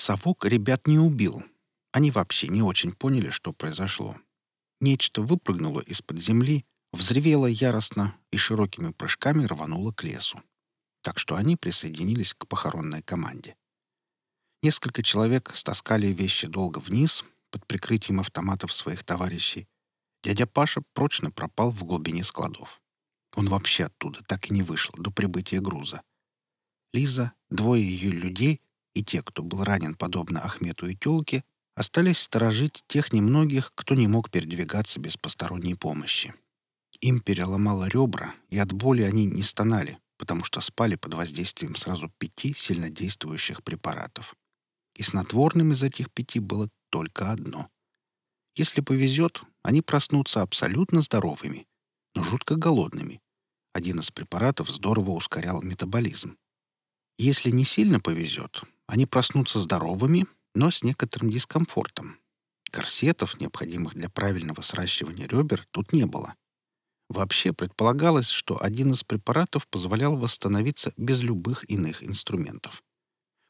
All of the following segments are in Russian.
Совок ребят не убил. Они вообще не очень поняли, что произошло. Нечто выпрыгнуло из-под земли, взревело яростно и широкими прыжками рвануло к лесу. Так что они присоединились к похоронной команде. Несколько человек стаскали вещи долго вниз, под прикрытием автоматов своих товарищей. Дядя Паша прочно пропал в глубине складов. Он вообще оттуда так и не вышел до прибытия груза. Лиза, двое ее людей и те, кто был ранен подобно Ахмету и Тёлке, остались сторожить тех немногих, кто не мог передвигаться без посторонней помощи. Им переломало ребра, и от боли они не стонали, потому что спали под воздействием сразу пяти сильнодействующих препаратов. И снотворным из этих пяти было только одно. Если повезет, они проснутся абсолютно здоровыми, но жутко голодными. Один из препаратов здорово ускорял метаболизм. Если не сильно повезет, они проснутся здоровыми, но с некоторым дискомфортом. Корсетов, необходимых для правильного сращивания ребер, тут не было. Вообще предполагалось, что один из препаратов позволял восстановиться без любых иных инструментов.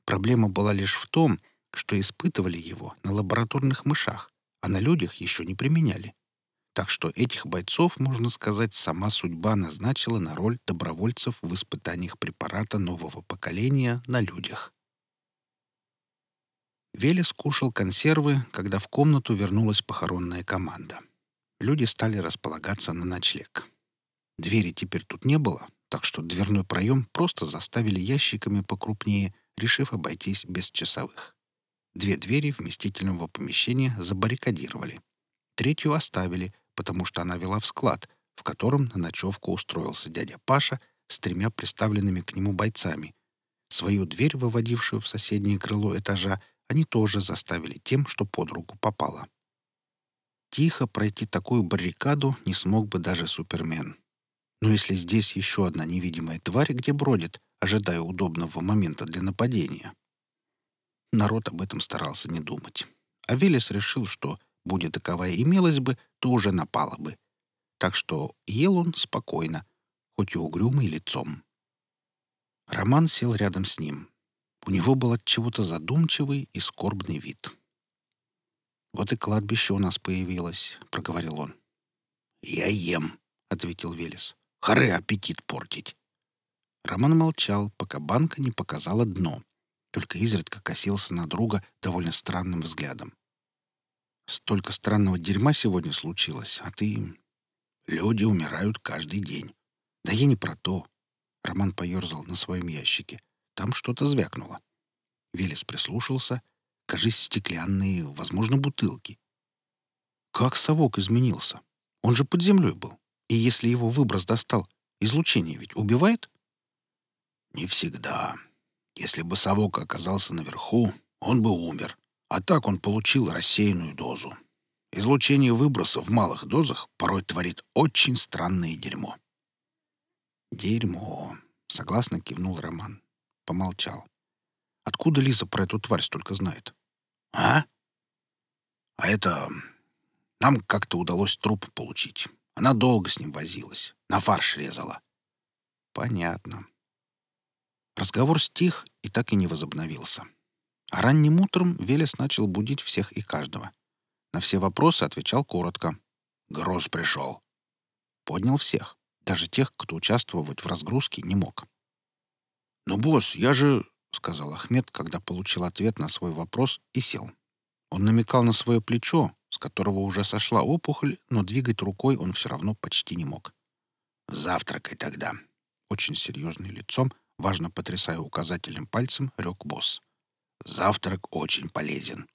Проблема была лишь в том, что испытывали его на лабораторных мышах, а на людях еще не применяли. Так что этих бойцов, можно сказать, сама судьба назначила на роль добровольцев в испытаниях препарата нового поколения на людях. Велес кушал консервы, когда в комнату вернулась похоронная команда. Люди стали располагаться на ночлег. Двери теперь тут не было, так что дверной проем просто заставили ящиками покрупнее, решив обойтись без часовых. Две двери вместительного помещения забаррикадировали. Третью оставили, потому что она вела в склад, в котором на ночевку устроился дядя Паша с тремя приставленными к нему бойцами. Свою дверь, выводившую в соседнее крыло этажа, они тоже заставили тем, что под руку попало. Тихо пройти такую баррикаду не смог бы даже Супермен. Но если здесь еще одна невидимая тварь где бродит, ожидая удобного момента для нападения. Народ об этом старался не думать. А Велес решил, что, будет таковая имелась бы, то уже напала бы. Так что ел он спокойно, хоть и угрюмый лицом. Роман сел рядом с ним. У него был от чего-то задумчивый и скорбный вид. «Вот и кладбище у нас появилось», — проговорил он. «Я ем», — ответил Велес. «Хоры аппетит портить». Роман молчал, пока банка не показала дно, только изредка косился на друга довольно странным взглядом. «Столько странного дерьма сегодня случилось, а ты...» «Люди умирают каждый день». «Да я не про то». Роман поерзал на своем ящике. Там что-то звякнуло. Велес прислушался. Кажись, стеклянные, возможно, бутылки. Как совок изменился? Он же под землей был. И если его выброс достал, излучение ведь убивает? Не всегда. Если бы совок оказался наверху, он бы умер. А так он получил рассеянную дозу. Излучение выброса в малых дозах порой творит очень странное дерьмо. «Дерьмо», — согласно кивнул Роман помолчал. Откуда Лиза про эту тварь столько знает? А? А это... Нам как-то удалось труп получить. Она долго с ним возилась. На фарш резала. Понятно. Разговор стих и так и не возобновился. А ранним утром Велес начал будить всех и каждого. На все вопросы отвечал коротко. «Гроз пришел». Поднял всех, даже тех, кто участвовать в разгрузке не мог. «Ну, босс, я же...» — сказал Ахмед, когда получил ответ на свой вопрос и сел. Он намекал на свое плечо, с которого уже сошла опухоль, но двигать рукой он все равно почти не мог. «Завтракай тогда», — очень серьезным лицом, важно потрясая указательным пальцем, рек босс. «Завтрак очень полезен.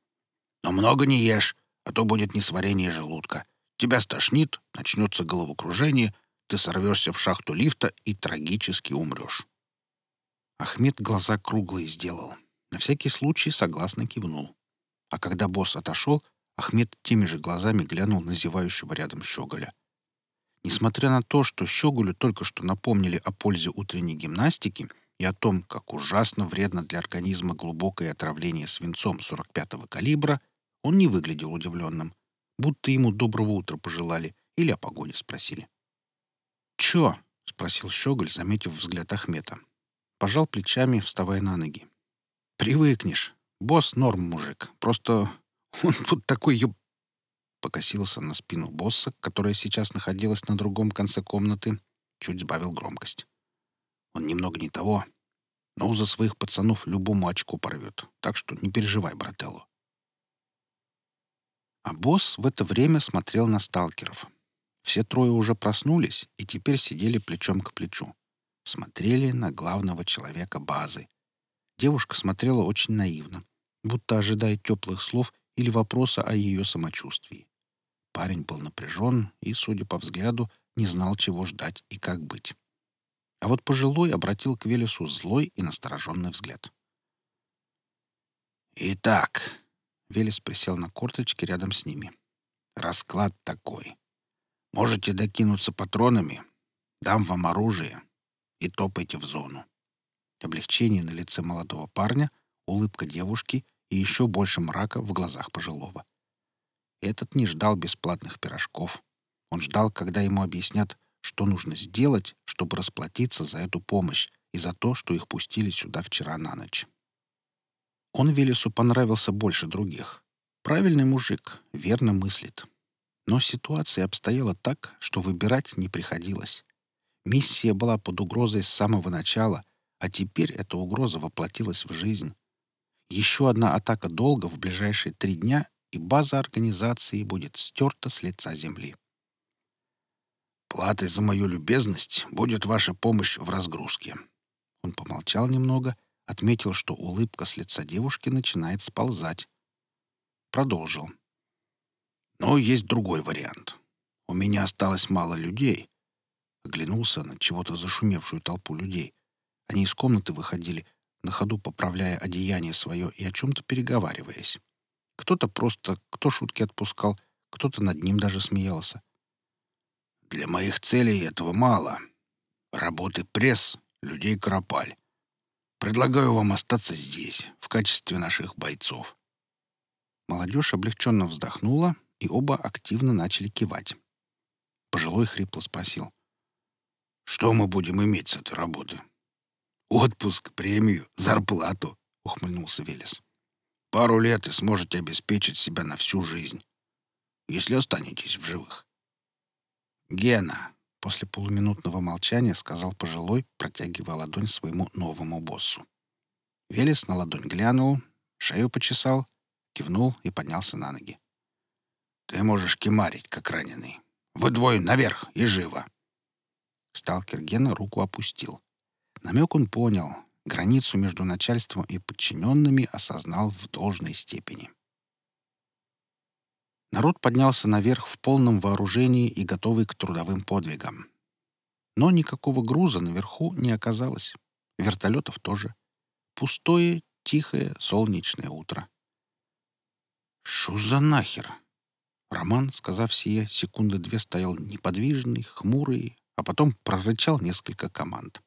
Но много не ешь, а то будет несварение желудка. Тебя стошнит, начнется головокружение, ты сорвешься в шахту лифта и трагически умрешь». Ахмед глаза круглые сделал. На всякий случай согласно кивнул. А когда босс отошел, Ахмед теми же глазами глянул на зевающего рядом Щеголя. Несмотря на то, что Щеголю только что напомнили о пользе утренней гимнастики и о том, как ужасно вредно для организма глубокое отравление свинцом 45-го калибра, он не выглядел удивленным, будто ему доброго утра пожелали или о погоде спросили. «Чё?» — спросил Щеголь, заметив взгляд Ахмета. Пожал плечами, вставая на ноги. «Привыкнешь. Босс норм мужик. Просто он вот такой ёб... Покосился на спину босса, которая сейчас находилась на другом конце комнаты. Чуть сбавил громкость. Он немного не того, но за своих пацанов любому очку порвет. Так что не переживай, брателло. А босс в это время смотрел на сталкеров. Все трое уже проснулись и теперь сидели плечом к плечу. Смотрели на главного человека базы. Девушка смотрела очень наивно, будто ожидая теплых слов или вопроса о ее самочувствии. Парень был напряжен и, судя по взгляду, не знал, чего ждать и как быть. А вот пожилой обратил к Велесу злой и настороженный взгляд. «Итак», — Велес присел на корточки рядом с ними, — «расклад такой. Можете докинуться патронами, дам вам оружие и топайте в зону». Облегчение на лице молодого парня, улыбка девушки и еще больше мрака в глазах пожилого. Этот не ждал бесплатных пирожков. Он ждал, когда ему объяснят, что нужно сделать, чтобы расплатиться за эту помощь и за то, что их пустили сюда вчера на ночь. Он Велесу понравился больше других. Правильный мужик, верно мыслит. Но ситуация обстояла так, что выбирать не приходилось. Миссия была под угрозой с самого начала, а теперь эта угроза воплотилась в жизнь. Еще одна атака долга в ближайшие три дня, и база организации будет стерта с лица земли. Платой за мою любезность будет ваша помощь в разгрузке». Он помолчал немного, отметил, что улыбка с лица девушки начинает сползать. Продолжил. «Но есть другой вариант. У меня осталось мало людей». Оглянулся на чего-то зашумевшую толпу людей. Они из комнаты выходили, на ходу поправляя одеяние свое и о чем-то переговариваясь. Кто-то просто, кто шутки отпускал, кто-то над ним даже смеялся. Для моих целей этого мало. Работы пресс, людей кропаль. Предлагаю вам остаться здесь, в качестве наших бойцов. Молодежь облегченно вздохнула, и оба активно начали кивать. Пожилой хрипло спросил. «Что мы будем иметь с этой работы?» «Отпуск, премию, зарплату», — ухмыльнулся Велес. «Пару лет и сможете обеспечить себя на всю жизнь, если останетесь в живых». «Гена!» — после полуминутного молчания сказал пожилой, протягивая ладонь своему новому боссу. Велес на ладонь глянул, шею почесал, кивнул и поднялся на ноги. «Ты можешь кемарить, как раненый. Вы двое наверх и живо!» Сталкер Гена руку опустил. Намек он понял. Границу между начальством и подчиненными осознал в должной степени. Народ поднялся наверх в полном вооружении и готовый к трудовым подвигам. Но никакого груза наверху не оказалось. Вертолетов тоже. Пустое, тихое, солнечное утро. «Шо за нахер?» Роман, сказав сие, секунды две стоял неподвижный, хмурый, а потом прорычал несколько команд.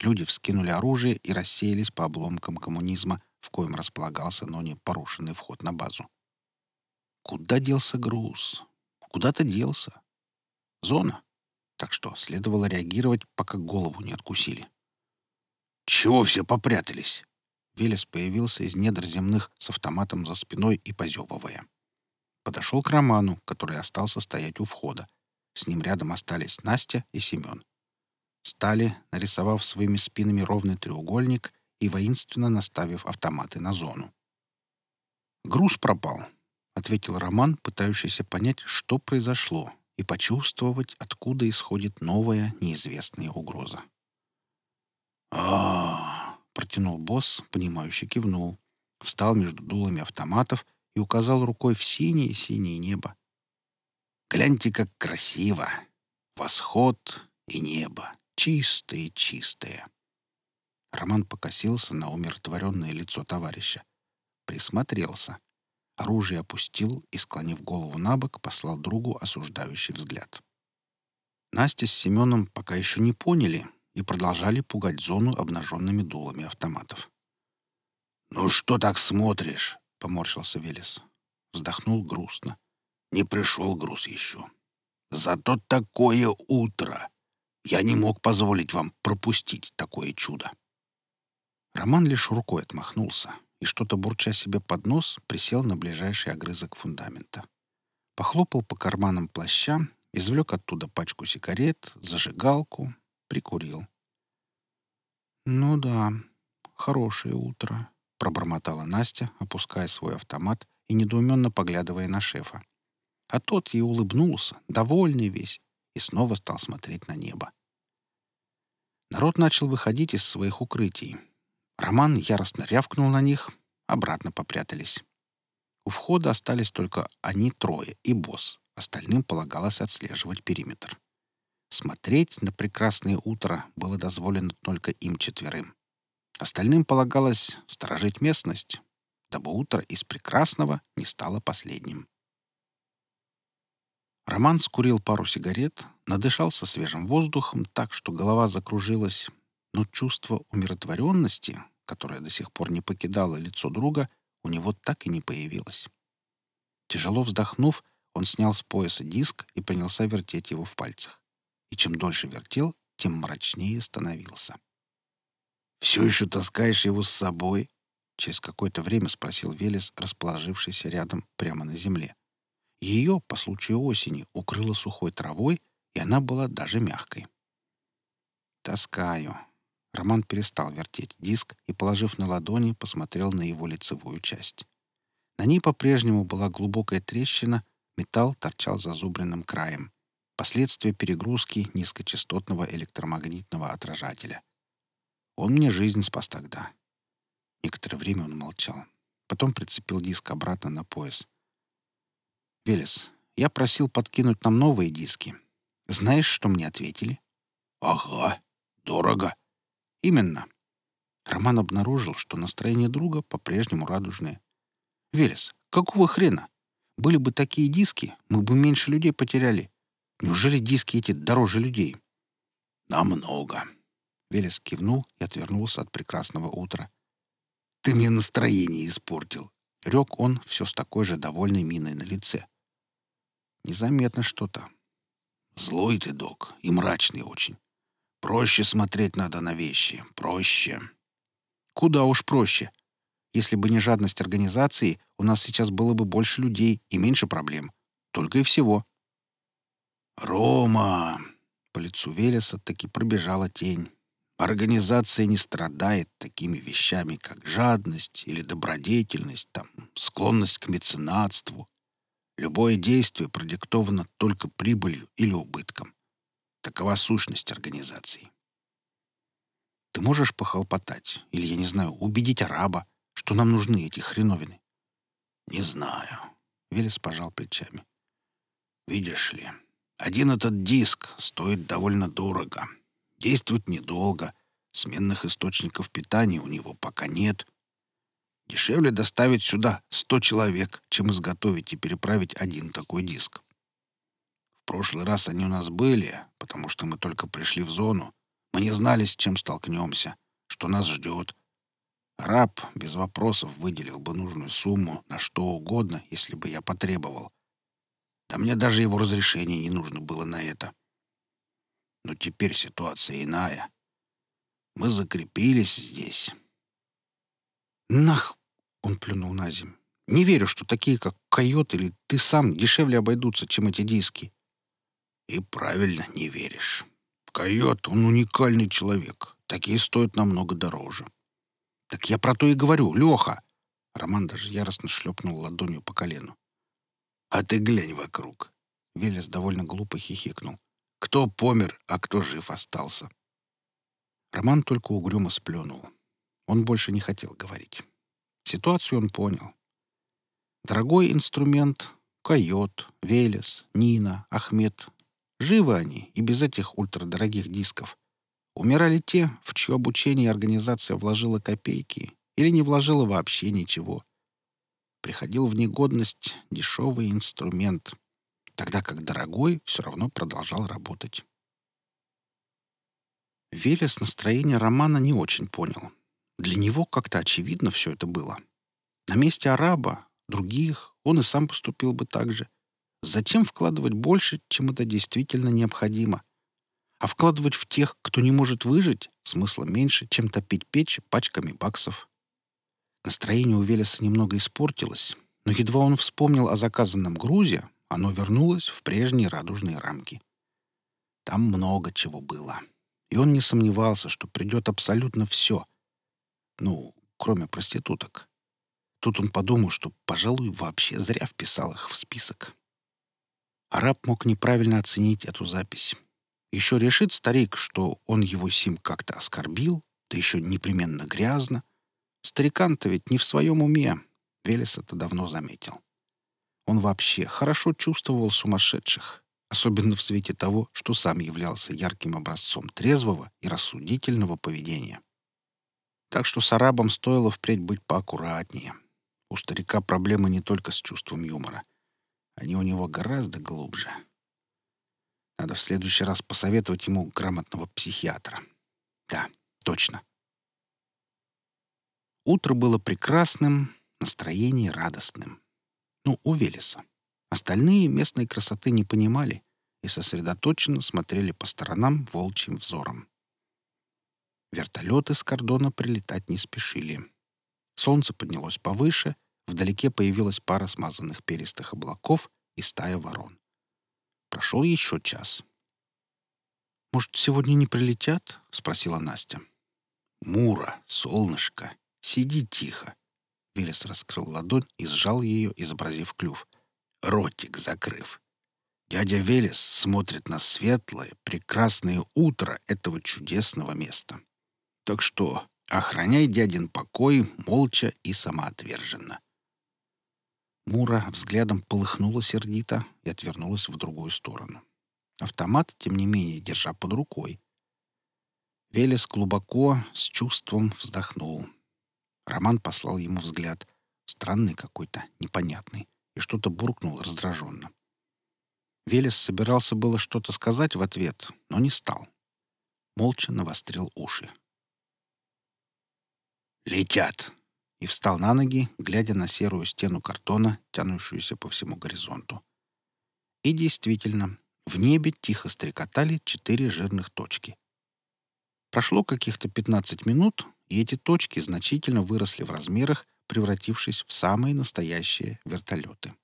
Люди вскинули оружие и рассеялись по обломкам коммунизма, в коем располагался, но не порушенный вход на базу. Куда делся груз? Куда-то делся. Зона. Так что следовало реагировать, пока голову не откусили. «Чего все попрятались?» Велес появился из недр земных с автоматом за спиной и позевывая. Подошел к Роману, который остался стоять у входа. С ним рядом остались Настя и Семен. Стали, нарисовав своими спинами ровный треугольник и воинственно наставив автоматы на зону. Груз пропал, — ответил Роман, пытающийся понять, что произошло, и почувствовать, откуда исходит новая неизвестная угроза. а, протянул босс, понимающе кивнул, встал между дулами автоматов и указал рукой в синее-синее небо. «Гляньте, как красиво! Восход и небо, чистое-чистое!» Роман покосился на умиротворенное лицо товарища. Присмотрелся. Оружие опустил и, склонив голову на бок, послал другу осуждающий взгляд. Настя с Семеном пока еще не поняли и продолжали пугать зону обнаженными дулами автоматов. «Ну что так смотришь?» — поморщился Велес. Вздохнул грустно. «Не пришел груз еще. Зато такое утро! Я не мог позволить вам пропустить такое чудо!» Роман лишь рукой отмахнулся и, что-то бурча себе под нос, присел на ближайший огрызок фундамента. Похлопал по карманам плаща, извлек оттуда пачку сигарет, зажигалку, прикурил. «Ну да, хорошее утро», — пробормотала Настя, опуская свой автомат и недоуменно поглядывая на шефа. А тот ей улыбнулся, довольный весь, и снова стал смотреть на небо. Народ начал выходить из своих укрытий. Роман яростно рявкнул на них, обратно попрятались. У входа остались только они трое и босс. Остальным полагалось отслеживать периметр. Смотреть на прекрасное утро было дозволено только им четверым. Остальным полагалось сторожить местность, дабы утро из прекрасного не стало последним. Роман скурил пару сигарет, надышался свежим воздухом так, что голова закружилась, но чувство умиротворенности, которое до сих пор не покидало лицо друга, у него так и не появилось. Тяжело вздохнув, он снял с пояса диск и принялся вертеть его в пальцах. И чем дольше вертел, тем мрачнее становился. «Все еще таскаешь его с собой?» Через какое-то время спросил Велес, расположившийся рядом прямо на земле. Ее, по случаю осени, укрыло сухой травой, и она была даже мягкой. «Таскаю». Роман перестал вертеть диск и, положив на ладони, посмотрел на его лицевую часть. На ней по-прежнему была глубокая трещина, металл торчал зазубренным краем. Последствия перегрузки низкочастотного электромагнитного отражателя. Он мне жизнь спас тогда. Некоторое время он молчал. Потом прицепил диск обратно на пояс. «Велес, я просил подкинуть нам новые диски. Знаешь, что мне ответили?» «Ага, дорого». «Именно». Роман обнаружил, что настроение друга по-прежнему радужное. «Велес, какого хрена? Были бы такие диски, мы бы меньше людей потеряли. Неужели диски эти дороже людей?» «Намного». Велес кивнул и отвернулся от прекрасного утра. «Ты мне настроение испортил», — рек он все с такой же довольной миной на лице. Незаметно что-то. Злой ты, док, и мрачный очень. Проще смотреть надо на вещи. Проще. Куда уж проще. Если бы не жадность организации, у нас сейчас было бы больше людей и меньше проблем. Только и всего. «Рома!» По лицу Велеса таки пробежала тень. Организация не страдает такими вещами, как жадность или добродетельность, там, склонность к меценатству. Любое действие продиктовано только прибылью или убытком. Такова сущность организации. Ты можешь похлопотать, или, я не знаю, убедить араба, что нам нужны эти хреновины? Не знаю. Велес пожал плечами. Видишь ли, один этот диск стоит довольно дорого. Действует недолго. Сменных источников питания у него пока нет. Дешевле доставить сюда сто человек, чем изготовить и переправить один такой диск. В прошлый раз они у нас были, потому что мы только пришли в зону. Мы не знали, с чем столкнемся, что нас ждет. Раб без вопросов выделил бы нужную сумму на что угодно, если бы я потребовал. Да мне даже его разрешения не нужно было на это. Но теперь ситуация иная. Мы закрепились здесь, «Нах!» — он плюнул на землю. «Не верю, что такие, как Койот или ты сам, дешевле обойдутся, чем эти диски». «И правильно не веришь. Койот, он уникальный человек. Такие стоят намного дороже». «Так я про то и говорю, Леха!» Роман даже яростно шлепнул ладонью по колену. «А ты глянь вокруг!» Велес довольно глупо хихикнул. «Кто помер, а кто жив остался?» Роман только угрюмо сплюнул. Он больше не хотел говорить. Ситуацию он понял. Дорогой инструмент — Койот, Велес, Нина, Ахмед. Живы они и без этих ультрадорогих дисков. Умирали те, в чье обучение организация вложила копейки или не вложила вообще ничего. Приходил в негодность дешевый инструмент, тогда как дорогой все равно продолжал работать. Велес настроение Романа не очень понял — для него как-то очевидно все это было. На месте араба, других, он и сам поступил бы так же. Зачем вкладывать больше, чем это действительно необходимо? А вкладывать в тех, кто не может выжить, смысла меньше, чем топить печь пачками баксов. Настроение у Велеса немного испортилось, но едва он вспомнил о заказанном грузе, оно вернулось в прежние радужные рамки. Там много чего было. И он не сомневался, что придет абсолютно все. Ну, кроме проституток. Тут он подумал, что, пожалуй, вообще зря вписал их в список. Араб мог неправильно оценить эту запись. Еще решит старик, что он его сим как-то оскорбил, да еще непременно грязно. Старикан-то ведь не в своем уме. Велес это давно заметил. Он вообще хорошо чувствовал сумасшедших, особенно в свете того, что сам являлся ярким образцом трезвого и рассудительного поведения. Так что с арабом стоило впредь быть поаккуратнее. У старика проблемы не только с чувством юмора. Они у него гораздо глубже. Надо в следующий раз посоветовать ему грамотного психиатра. Да, точно. Утро было прекрасным, настроение радостным. Ну, у Велеса. Остальные местной красоты не понимали и сосредоточенно смотрели по сторонам волчьим взором. Вертолеты с кордона прилетать не спешили. Солнце поднялось повыше, вдалеке появилась пара смазанных перистых облаков и стая ворон. Прошел еще час. «Может, сегодня не прилетят?» — спросила Настя. «Мура, солнышко, сиди тихо». Велес раскрыл ладонь и сжал ее, изобразив клюв. Ротик закрыв. Дядя Велес смотрит на светлое, прекрасное утро этого чудесного места. Так что охраняй дядин покой молча и самоотверженно. Мура взглядом полыхнула сердито и отвернулась в другую сторону. Автомат, тем не менее, держа под рукой. Велес глубоко, с чувством вздохнул. Роман послал ему взгляд. Странный какой-то, непонятный. И что-то буркнул раздраженно. Велес собирался было что-то сказать в ответ, но не стал. Молча навострил уши. «Летят!» и встал на ноги, глядя на серую стену картона, тянущуюся по всему горизонту. И действительно, в небе тихо стрекотали четыре жирных точки. Прошло каких-то 15 минут, и эти точки значительно выросли в размерах, превратившись в самые настоящие вертолеты.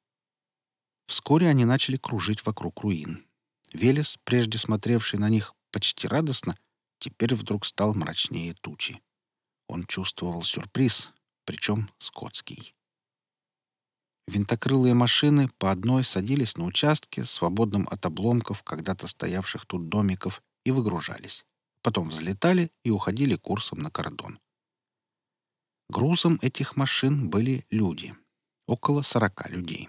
Вскоре они начали кружить вокруг руин. Велес, прежде смотревший на них почти радостно, теперь вдруг стал мрачнее тучи. Он чувствовал сюрприз, причем скотский. Винтокрылые машины по одной садились на участке, свободном от обломков когда-то стоявших тут домиков, и выгружались. Потом взлетали и уходили курсом на кордон. Грузом этих машин были люди. Около сорока людей.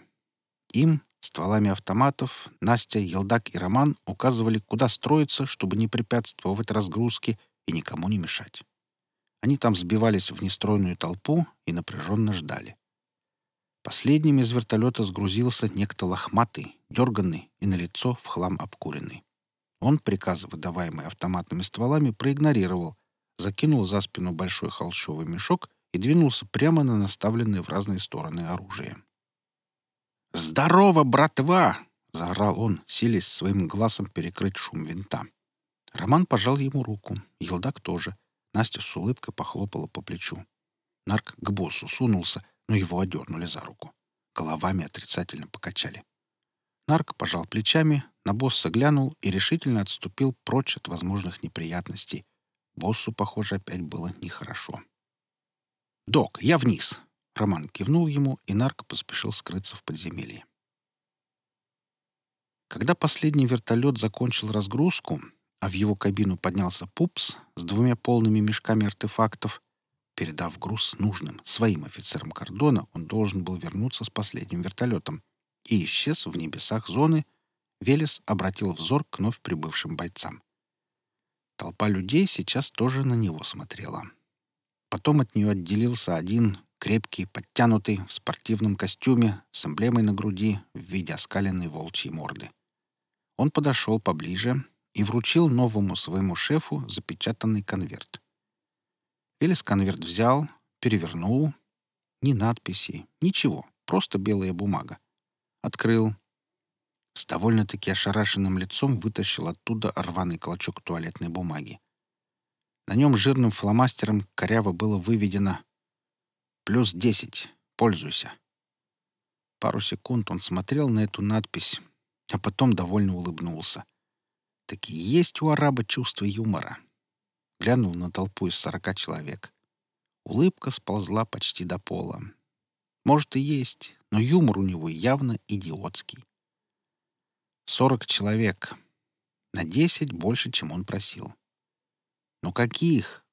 Им, стволами автоматов, Настя, Елдак и Роман указывали, куда строиться, чтобы не препятствовать разгрузке и никому не мешать. Они там сбивались в нестройную толпу и напряженно ждали. Последним из вертолета сгрузился некто лохматый, дерганный и на лицо в хлам обкуренный. Он приказы, выдаваемые автоматными стволами, проигнорировал, закинул за спину большой холщовый мешок и двинулся прямо на наставленные в разные стороны оружие. «Здорово, братва!» — заорал он, силясь своим глазом перекрыть шум винта. Роман пожал ему руку, Елдак тоже, Настя с улыбкой похлопала по плечу. Нарк к боссу сунулся, но его одернули за руку. Головами отрицательно покачали. Нарк пожал плечами, на босса глянул и решительно отступил прочь от возможных неприятностей. Боссу, похоже, опять было нехорошо. «Док, я вниз!» Роман кивнул ему, и Нарк поспешил скрыться в подземелье. Когда последний вертолет закончил разгрузку, а в его кабину поднялся Пупс с двумя полными мешками артефактов. Передав груз нужным, своим офицерам кордона, он должен был вернуться с последним вертолетом и исчез в небесах зоны, Велес обратил взор к вновь прибывшим бойцам. Толпа людей сейчас тоже на него смотрела. Потом от нее отделился один, крепкий, подтянутый, в спортивном костюме, с эмблемой на груди в виде оскаленной волчьей морды. Он подошел поближе, и вручил новому своему шефу запечатанный конверт. Велес конверт взял, перевернул. Ни надписи, ничего, просто белая бумага. Открыл. С довольно-таки ошарашенным лицом вытащил оттуда рваный клочок туалетной бумаги. На нем жирным фломастером коряво было выведено Плюс десять. Пользуйся». Пару секунд он смотрел на эту надпись, а потом довольно улыбнулся. Таки есть у араба чувство юмора. Глянул на толпу из сорока человек. Улыбка сползла почти до пола. Может и есть, но юмор у него явно идиотский. Сорок человек. На десять больше, чем он просил. Но каких?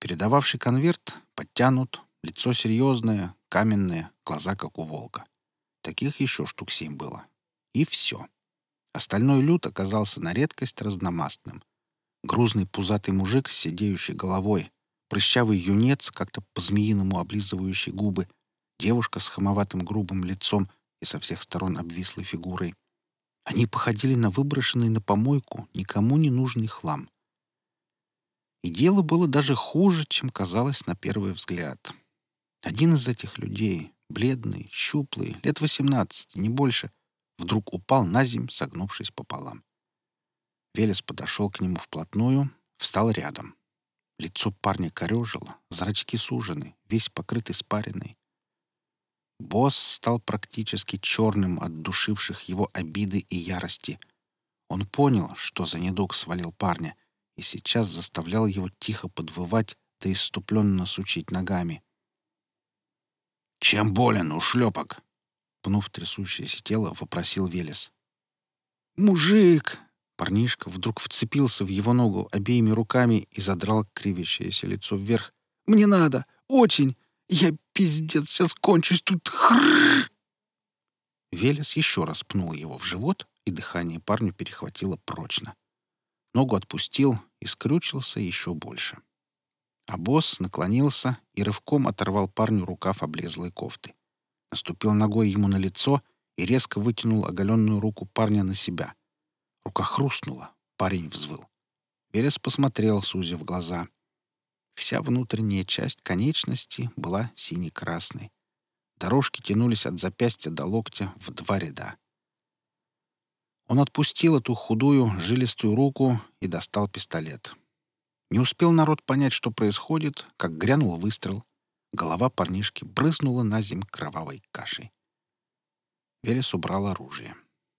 Передававший конверт подтянут, лицо серьезное, каменное, глаза как у волка. Таких еще штук семь было. И все. Остальной люд оказался на редкость разномастным. Грузный пузатый мужик с сидеющей головой, прыщавый юнец, как-то по-змеиному облизывающий губы, девушка с хамоватым грубым лицом и со всех сторон обвислой фигурой. Они походили на выброшенный на помойку никому не нужный хлам. И дело было даже хуже, чем казалось на первый взгляд. Один из этих людей, бледный, щуплый, лет восемнадцати, не больше, вдруг упал на земь, согнувшись пополам. Велес подошел к нему вплотную, встал рядом. Лицо парня корежило, зрачки сужены, весь покрыт испариной. Босс стал практически черным от душивших его обиды и ярости. Он понял, что за недуг свалил парня, и сейчас заставлял его тихо подвывать да иступленно сучить ногами. «Чем болен, ушлепок?» Пнув трясущееся тело, вопросил Велес. «Мужик!» Парнишка вдруг вцепился в его ногу обеими руками и задрал кривящееся лицо вверх. «Мне надо! Очень! Я, пиздец, сейчас кончусь тут! Хрррр!» Велес еще раз пнул его в живот, и дыхание парню перехватило прочно. Ногу отпустил и скрючился еще больше. А босс наклонился и рывком оторвал парню рукав облезлой кофты. Наступил ногой ему на лицо и резко вытянул оголенную руку парня на себя — Рука хрустнула. Парень взвыл. Велес посмотрел, сузив глаза. Вся внутренняя часть конечности была сине-красной. Дорожки тянулись от запястья до локтя в два ряда. Он отпустил эту худую, жилистую руку и достал пистолет. Не успел народ понять, что происходит, как грянул выстрел. Голова парнишки брызнула на земь кровавой кашей. Велес убрал оружие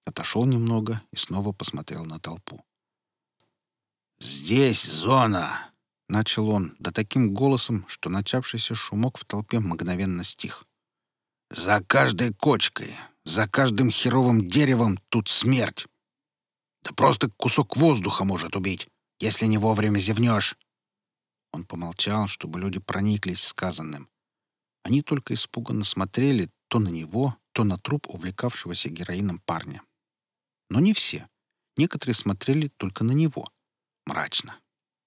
отошел немного и снова посмотрел на толпу. «Здесь зона!» — начал он, да таким голосом, что начавшийся шумок в толпе мгновенно стих. «За каждой кочкой, за каждым херовым деревом тут смерть. Да просто кусок воздуха может убить, если не вовремя зевнешь». Он помолчал, чтобы люди прониклись сказанным. Они только испуганно смотрели то на него, то на труп увлекавшегося героином парня. Но не все. Некоторые смотрели только на него. Мрачно.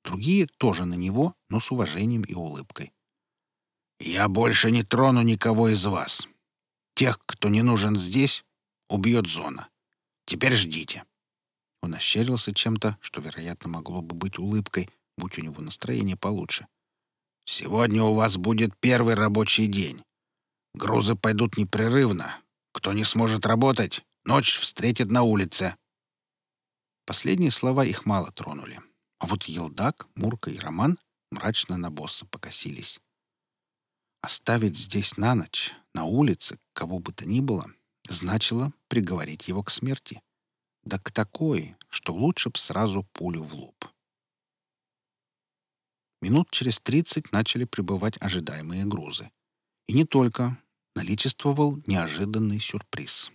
Другие тоже на него, но с уважением и улыбкой. «Я больше не трону никого из вас. Тех, кто не нужен здесь, убьет зона. Теперь ждите». Он ощерился чем-то, что, вероятно, могло бы быть улыбкой, будь у него настроение получше. «Сегодня у вас будет первый рабочий день. Грузы пойдут непрерывно. Кто не сможет работать, Ночь встретит на улице». Последние слова их мало тронули. А вот Елдак, Мурка и Роман мрачно на босса покосились. Оставить здесь на ночь, на улице, кого бы то ни было, значило приговорить его к смерти. Да к такой, что лучше б сразу пулю в лоб. Минут через тридцать начали прибывать ожидаемые грузы. И не только. Наличествовал неожиданный сюрприз.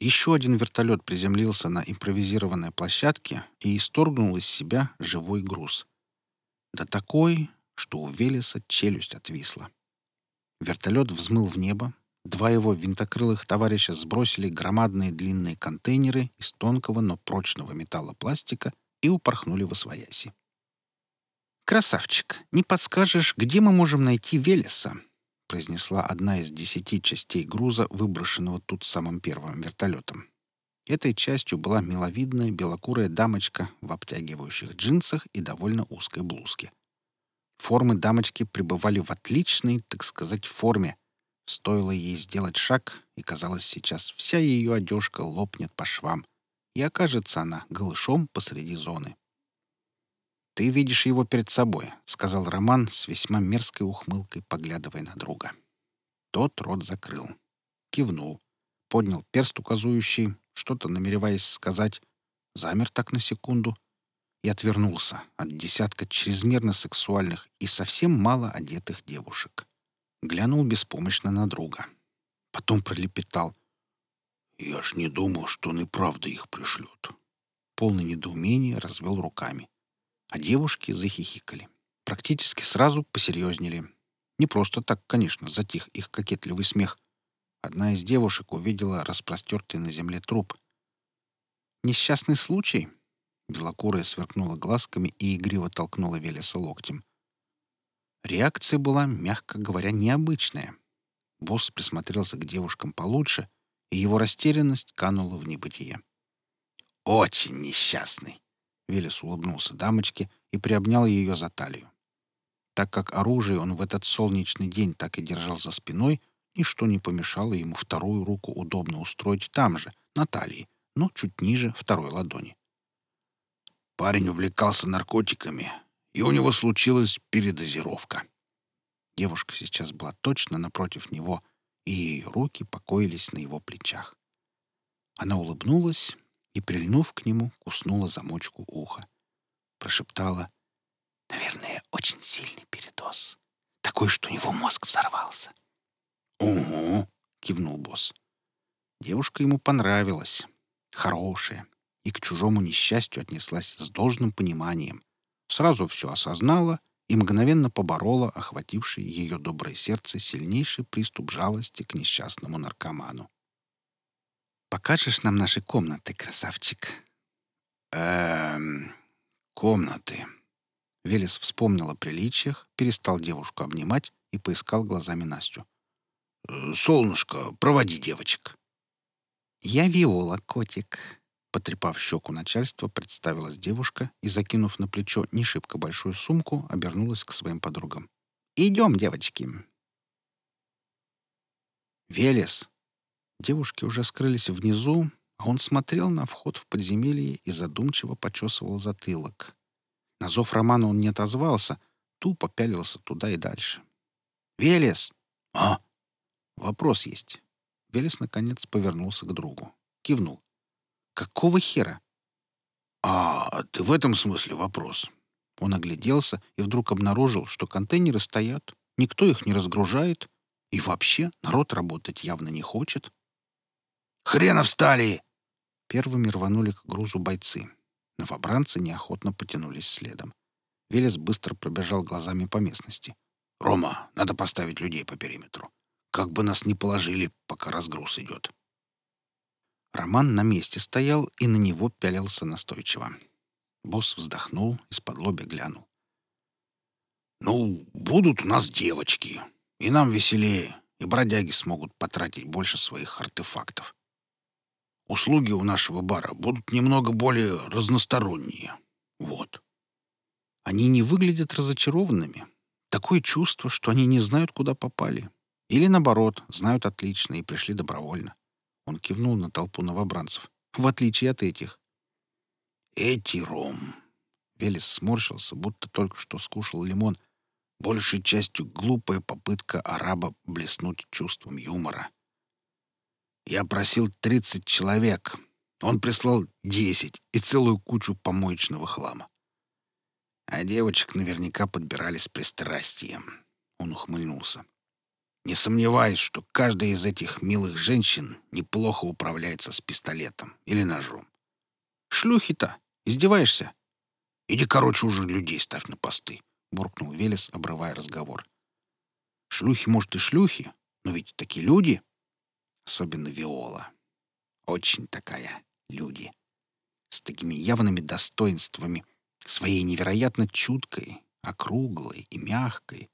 Еще один вертолет приземлился на импровизированной площадке и исторгнул из себя живой груз. Да такой, что у Велеса челюсть отвисла. Вертолет взмыл в небо, два его винтокрылых товарища сбросили громадные длинные контейнеры из тонкого, но прочного металлопластика и упорхнули в освояси. «Красавчик, не подскажешь, где мы можем найти Велеса?» произнесла одна из десяти частей груза, выброшенного тут самым первым вертолетом. Этой частью была миловидная белокурая дамочка в обтягивающих джинсах и довольно узкой блузке. Формы дамочки пребывали в отличной, так сказать, форме. Стоило ей сделать шаг, и, казалось, сейчас вся ее одежка лопнет по швам, и окажется она голышом посреди зоны. «Ты видишь его перед собой», — сказал Роман с весьма мерзкой ухмылкой, поглядывая на друга. Тот рот закрыл. Кивнул. Поднял перст указующий, что-то намереваясь сказать. Замер так на секунду и отвернулся от десятка чрезмерно сексуальных и совсем мало одетых девушек. Глянул беспомощно на друга. Потом пролепетал. «Я ж не думал, что он и правда их пришлет». Полный недоумения развел руками. А девушки захихикали. Практически сразу посерьезнели. Не просто так, конечно, затих их кокетливый смех. Одна из девушек увидела распростертый на земле труп. «Несчастный случай?» Белокурая сверкнула глазками и игриво толкнула Велеса локтем. Реакция была, мягко говоря, необычная. Босс присмотрелся к девушкам получше, и его растерянность канула в небытие. «Очень несчастный!» Велес улыбнулся дамочке и приобнял ее за талию. Так как оружие он в этот солнечный день так и держал за спиной, ничто не помешало ему вторую руку удобно устроить там же, на талии, но чуть ниже второй ладони. Парень увлекался наркотиками, и у него случилась передозировка. Девушка сейчас была точно напротив него, и ее руки покоились на его плечах. Она улыбнулась и, прильнув к нему, куснула замочку уха. Прошептала, «Наверное, очень сильный передоз. Такой, что у него мозг взорвался». «Угу», — кивнул босс. Девушка ему понравилась. Хорошая, и к чужому несчастью отнеслась с должным пониманием. Сразу все осознала и мгновенно поборола охвативший ее доброе сердце сильнейший приступ жалости к несчастному наркоману. «Покажешь нам наши комнаты, красавчик?» «Эм... комнаты...» Велес вспомнил о приличиях, перестал девушку обнимать и поискал глазами Настю. «Э, «Солнышко, проводи девочек». «Я Виола, котик», Потрепав щеку начальства, представилась девушка и, закинув на плечо не шибко большую сумку, обернулась к своим подругам. «Идем, девочки!» «Велес!» Девушки уже скрылись внизу, а он смотрел на вход в подземелье и задумчиво почесывал затылок. На зов Романа он не отозвался, тупо пялился туда и дальше. «Велес!» «А?» «Вопрос есть». Велес, наконец, повернулся к другу. Кивнул. Какого хера? А, ты в этом смысле вопрос. Он огляделся и вдруг обнаружил, что контейнеры стоят, никто их не разгружает, и вообще народ работать явно не хочет. «Хрена встали!» Первыми рванули к грузу бойцы. Новобранцы неохотно потянулись следом. Велес быстро пробежал глазами по местности. «Рома, надо поставить людей по периметру. Как бы нас ни положили, пока разгруз идет». Роман на месте стоял и на него пялился настойчиво. Босс вздохнул, из-под лобя глянул. «Ну, будут у нас девочки, и нам веселее, и бродяги смогут потратить больше своих артефактов. Услуги у нашего бара будут немного более разносторонние. Вот». Они не выглядят разочарованными. Такое чувство, что они не знают, куда попали. Или, наоборот, знают отлично и пришли добровольно. Он кивнул на толпу новобранцев. В отличие от этих. «Эти, Ром!» Велес сморщился, будто только что скушал лимон. Большей частью глупая попытка араба блеснуть чувством юмора. «Я просил тридцать человек. Он прислал десять и целую кучу помоечного хлама. А девочек наверняка подбирали с пристрастием». Он ухмыльнулся. Не сомневаюсь, что каждая из этих милых женщин неплохо управляется с пистолетом или ножом. Шлюхи-то! Издеваешься? Иди, короче, уже людей ставь на посты, — буркнул Велес, обрывая разговор. Шлюхи, может, и шлюхи, но ведь такие люди. Особенно Виола. Очень такая люди. С такими явными достоинствами, своей невероятно чуткой, округлой и мягкой,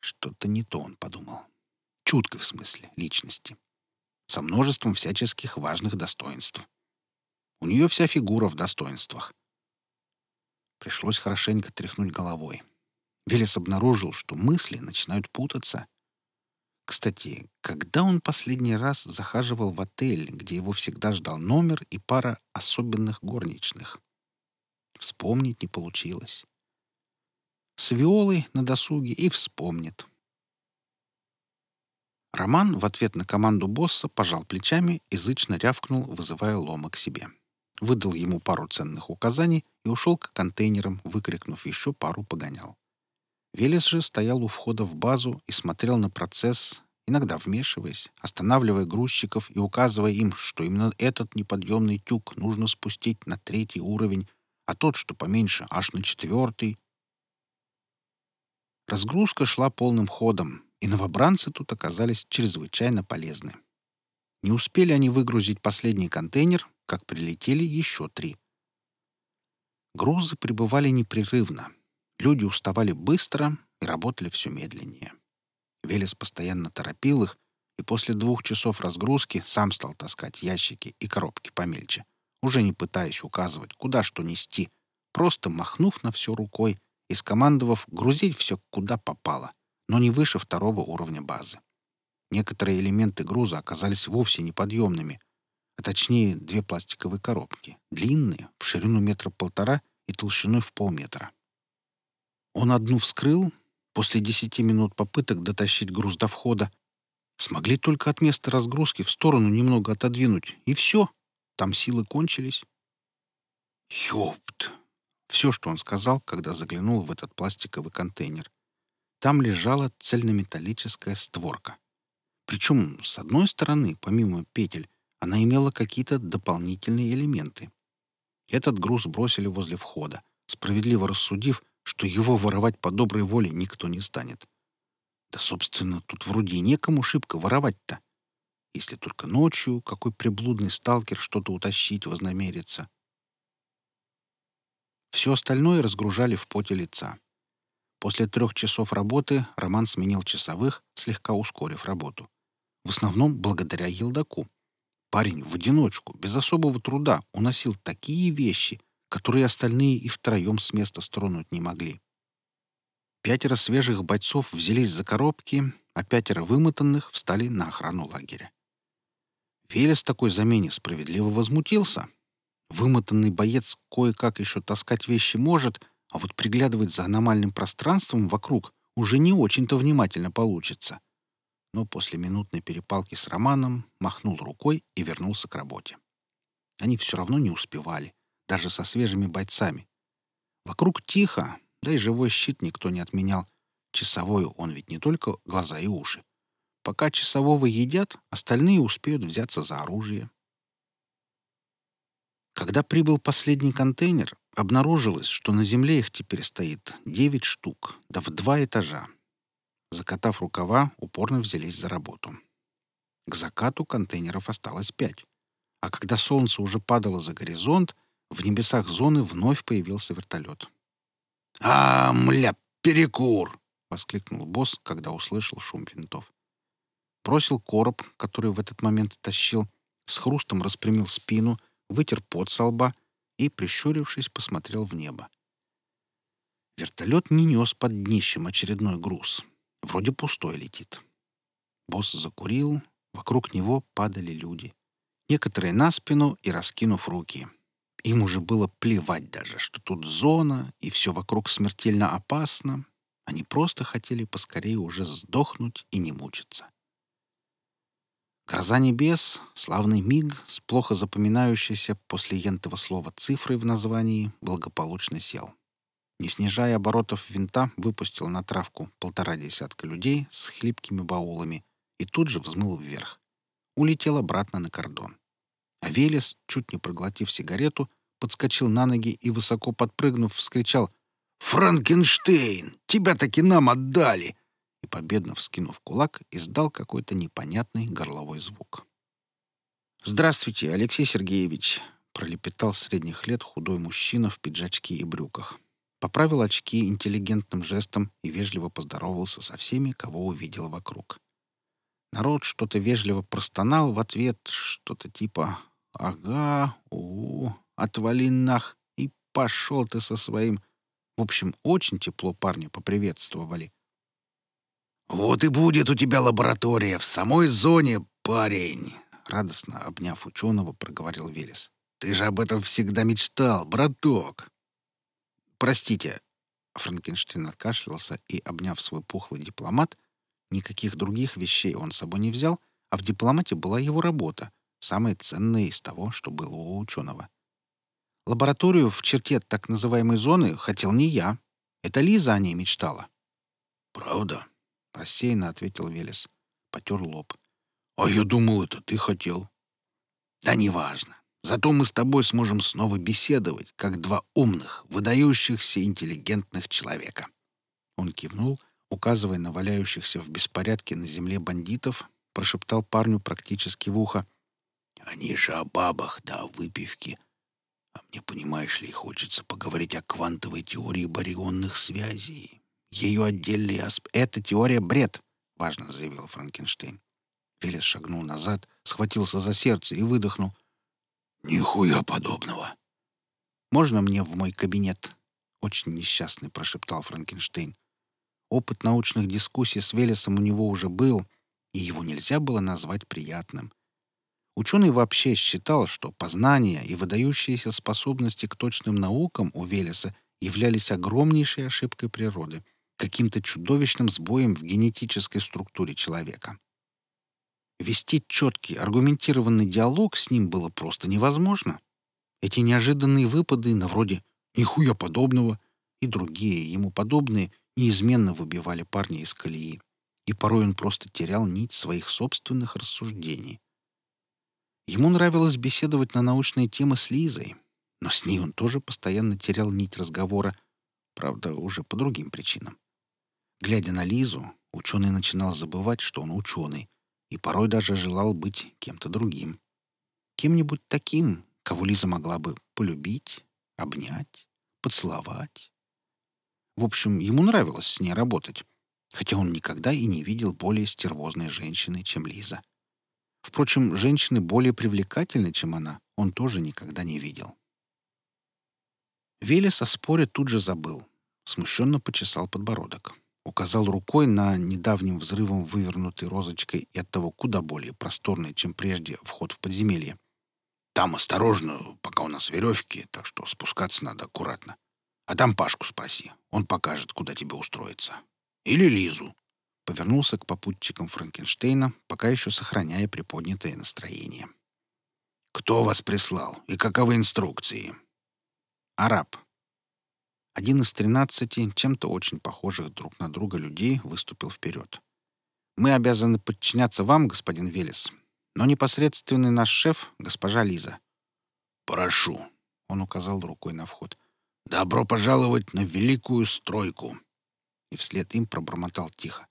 что-то не то он подумал. Чутко в смысле личности. Со множеством всяческих важных достоинств. У нее вся фигура в достоинствах. Пришлось хорошенько тряхнуть головой. Велес обнаружил, что мысли начинают путаться. Кстати, когда он последний раз захаживал в отель, где его всегда ждал номер и пара особенных горничных? Вспомнить не получилось. С Виолой на досуге и вспомнит. Роман в ответ на команду босса пожал плечами и зычно рявкнул, вызывая Лома к себе. Выдал ему пару ценных указаний и ушел к контейнерам, выкрикнув еще пару погонял. Велес же стоял у входа в базу и смотрел на процесс, иногда вмешиваясь, останавливая грузчиков и указывая им, что именно этот неподъемный тюк нужно спустить на третий уровень, а тот, что поменьше, аж на четвертый. Разгрузка шла полным ходом, и новобранцы тут оказались чрезвычайно полезны. Не успели они выгрузить последний контейнер, как прилетели еще три. Грузы прибывали непрерывно. Люди уставали быстро и работали все медленнее. Велес постоянно торопил их, и после двух часов разгрузки сам стал таскать ящики и коробки помельче, уже не пытаясь указывать, куда что нести, просто махнув на все рукой и скомандовав грузить все куда попало, но не выше второго уровня базы. Некоторые элементы груза оказались вовсе неподъемными, а точнее две пластиковые коробки, длинные, в ширину метра полтора и толщиной в полметра. Он одну вскрыл, после десяти минут попыток дотащить груз до входа, смогли только от места разгрузки в сторону немного отодвинуть, и все, там силы кончились. «Ёпт!» — все, что он сказал, когда заглянул в этот пластиковый контейнер. Там лежала цельнометаллическая створка. Причем, с одной стороны, помимо петель, она имела какие-то дополнительные элементы. Этот груз бросили возле входа, справедливо рассудив, что его воровать по доброй воле никто не станет. Да, собственно, тут вроде некому шибко воровать-то. Если только ночью какой приблудный сталкер что-то утащить вознамерится. Все остальное разгружали в поте лица. После трех часов работы Роман сменил часовых, слегка ускорив работу. В основном благодаря Елдаку. Парень в одиночку, без особого труда, уносил такие вещи, которые остальные и втроем с места стронуть не могли. Пятеро свежих бойцов взялись за коробки, а пятеро вымотанных встали на охрану лагеря. Велес такой замене справедливо возмутился. Вымотанный боец кое-как еще таскать вещи может, а вот приглядывать за аномальным пространством вокруг уже не очень-то внимательно получится. Но после минутной перепалки с Романом махнул рукой и вернулся к работе. Они все равно не успевали даже со свежими бойцами. Вокруг тихо, да и живой щит никто не отменял. Часовой он ведь не только глаза и уши. Пока часового едят, остальные успеют взяться за оружие. Когда прибыл последний контейнер, обнаружилось, что на земле их теперь стоит девять штук, да в два этажа. Закатав рукава, упорно взялись за работу. К закату контейнеров осталось пять. А когда солнце уже падало за горизонт, в небесах зоны вновь появился вертолет. «А, мля, перекур!» — воскликнул босс, когда услышал шум винтов. Бросил короб, который в этот момент тащил, с хрустом распрямил спину, вытер пот со лба и, прищурившись, посмотрел в небо. Вертолет не нес под днищем очередной груз. Вроде пустой летит. Босс закурил, вокруг него падали люди. Некоторые на спину и раскинув руки — им уже было плевать даже, что тут зона и все вокруг смертельно опасно. Они просто хотели поскорее уже сдохнуть и не мучиться. Гроза небес, славный миг, с плохо запоминающейся после ентого слова цифрой в названии, благополучно сел. Не снижая оборотов винта, выпустил на травку полтора десятка людей с хлипкими баулами и тут же взмыл вверх. Улетел обратно на кордон. А Велес, чуть не проглотив сигарету, подскочил на ноги и, высоко подпрыгнув, вскричал «Франкенштейн! Тебя таки нам отдали!» и, победно вскинув кулак, издал какой-то непонятный горловой звук. «Здравствуйте, Алексей Сергеевич!» — пролепетал средних лет худой мужчина в пиджачке и брюках. Поправил очки интеллигентным жестом и вежливо поздоровался со всеми, кого увидел вокруг. Народ что-то вежливо простонал в ответ, что-то типа «Ага, у, отвали нах, и пошел ты со своим...» В общем, очень тепло парня поприветствовали. «Вот и будет у тебя лаборатория в самой зоне, парень!» Радостно обняв ученого, проговорил Велес. «Ты же об этом всегда мечтал, браток!» простите». Франкенштейн откашлялся и, обняв свой пухлый дипломат, никаких других вещей он с собой не взял, а в дипломате была его работа, самая ценная из того, что было у ученого. Лабораторию в черте так называемой зоны хотел не я. Это Лиза о ней мечтала. «Правда?» — рассеянно ответил Велес. Потер лоб. «А я думал, это ты хотел». «Да неважно. Зато мы с тобой сможем снова беседовать, как два умных, выдающихся интеллигентных человека». Он кивнул, указывая на валяющихся в беспорядке на земле бандитов, прошептал парню практически в ухо. «Они же о бабах да о выпивке. А мне, понимаешь ли, хочется поговорить о квантовой теории барионных связей. Ее отдельный аспект... «Эта теория — бред», — важно заявил Франкенштейн. Велес шагнул назад, схватился за сердце и выдохнул. «Нихуя подобного!» «Можно мне в мой кабинет?» — очень несчастный прошептал Франкенштейн. Опыт научных дискуссий с Велесом у него уже был, и его нельзя было назвать приятным. Ученый вообще считал, что познания и выдающиеся способности к точным наукам у Велеса являлись огромнейшей ошибкой природы, каким-то чудовищным сбоем в генетической структуре человека. Вести четкий, аргументированный диалог с ним было просто невозможно. Эти неожиданные выпады на вроде «нихуя подобного» и другие ему подобные неизменно выбивали парня из колеи, и порой он просто терял нить своих собственных рассуждений. Ему нравилось беседовать на научные темы с Лизой, но с ней он тоже постоянно терял нить разговора, правда, уже по другим причинам. Глядя на Лизу, ученый начинал забывать, что он ученый, и порой даже желал быть кем-то другим. Кем-нибудь таким, кого Лиза могла бы полюбить, обнять, поцеловать. В общем, ему нравилось с ней работать, хотя он никогда и не видел более стервозной женщины, чем Лиза. Впрочем, женщины более привлекательны, чем она, он тоже никогда не видел. Велес о споре тут же забыл. Смущенно почесал подбородок указал рукой на недавним взрывом вывернутой розочкой и оттого куда более просторный, чем прежде, вход в подземелье. «Там осторожно, пока у нас веревки, так что спускаться надо аккуратно. А там Пашку спроси, он покажет, куда тебе устроиться. Или Лизу». Повернулся к попутчикам Франкенштейна, пока еще сохраняя приподнятое настроение. «Кто вас прислал и каковы инструкции?» «Араб», один из тринадцати, чем-то очень похожих друг на друга людей, выступил вперед. «Мы обязаны подчиняться вам, господин Велес, но непосредственный наш шеф — госпожа Лиза». «Прошу», — он указал рукой на вход, — «добро пожаловать на великую стройку». И вслед им пробормотал тихо.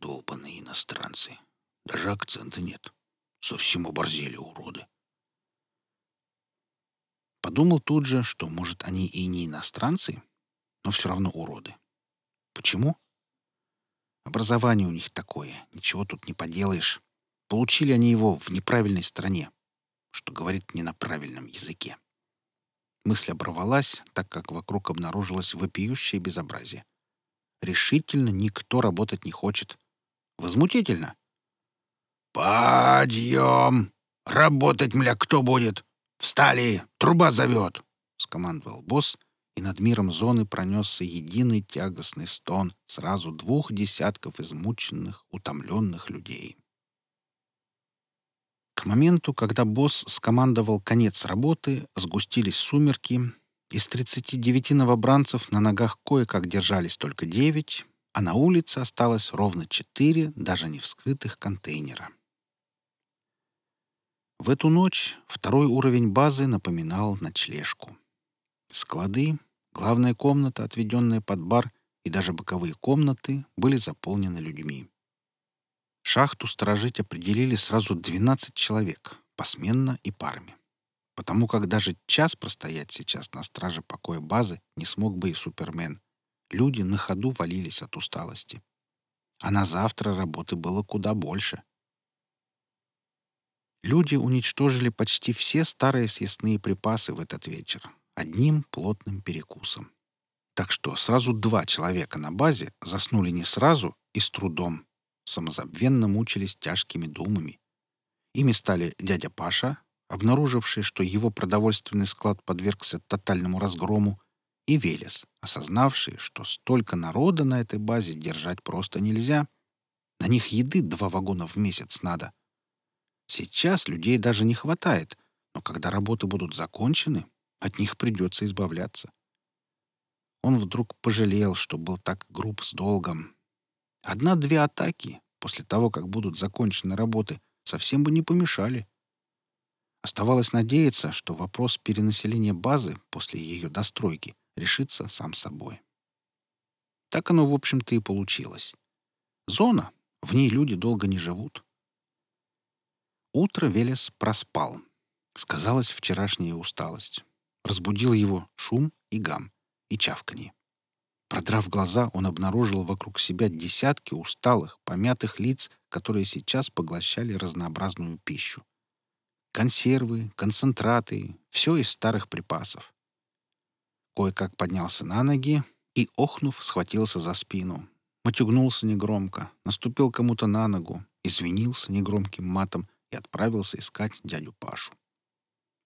«Долбаные иностранцы. Даже акцента нет. Совсем оборзели уроды». Подумал тут же, что, может, они и не иностранцы, но все равно уроды. Почему? Образование у них такое, ничего тут не поделаешь. Получили они его в неправильной стране, что говорит не на правильном языке. Мысль оборвалась, так как вокруг обнаружилось вопиющее безобразие. Решительно никто работать не хочет. Возмутительно. «Подъем! Работать, мля, кто будет? «Встали! Труба зовет!» — скомандовал босс, и над миром зоны пронесся единый тягостный стон сразу двух десятков измученных, утомленных людей. К моменту, когда босс скомандовал конец работы, сгустились сумерки, из 39 новобранцев на ногах кое-как держались только 9, а на улице осталось ровно 4 даже не вскрытых контейнера. В эту ночь второй уровень базы напоминал ночлежку. Склады, главная комната, отведенная под бар, и даже боковые комнаты были заполнены людьми. Шахту сторожить определили сразу 12 человек, посменно и парами. Потому как даже час простоять сейчас на страже покоя базы не смог бы и Супермен. Люди на ходу валились от усталости. А на завтра работы было куда больше — Люди уничтожили почти все старые съестные припасы в этот вечер одним плотным перекусом. Так что сразу два человека на базе заснули не сразу и с трудом, самозабвенно мучились тяжкими думами. Ими стали дядя Паша, обнаруживший, что его продовольственный склад подвергся тотальному разгрому, и Велес, осознавшие, что столько народа на этой базе держать просто нельзя. На них еды два вагона в месяц надо. Сейчас людей даже не хватает, но когда работы будут закончены, от них придется избавляться. Он вдруг пожалел, что был так груб с долгом. Одна-две атаки после того, как будут закончены работы, совсем бы не помешали. Оставалось надеяться, что вопрос перенаселения базы после ее достройки решится сам собой. Так оно, в общем-то, и получилось. Зона, в ней люди долго не живут. Утро Велес проспал. Сказалась вчерашняя усталость. Разбудил его шум и гам, и чавканье. Продрав глаза, он обнаружил вокруг себя десятки усталых, помятых лиц, которые сейчас поглощали разнообразную пищу. Консервы, концентраты — все из старых припасов. Кое-как поднялся на ноги и, охнув, схватился за спину. Матюгнулся негромко, наступил кому-то на ногу, извинился негромким матом и отправился искать дядю Пашу.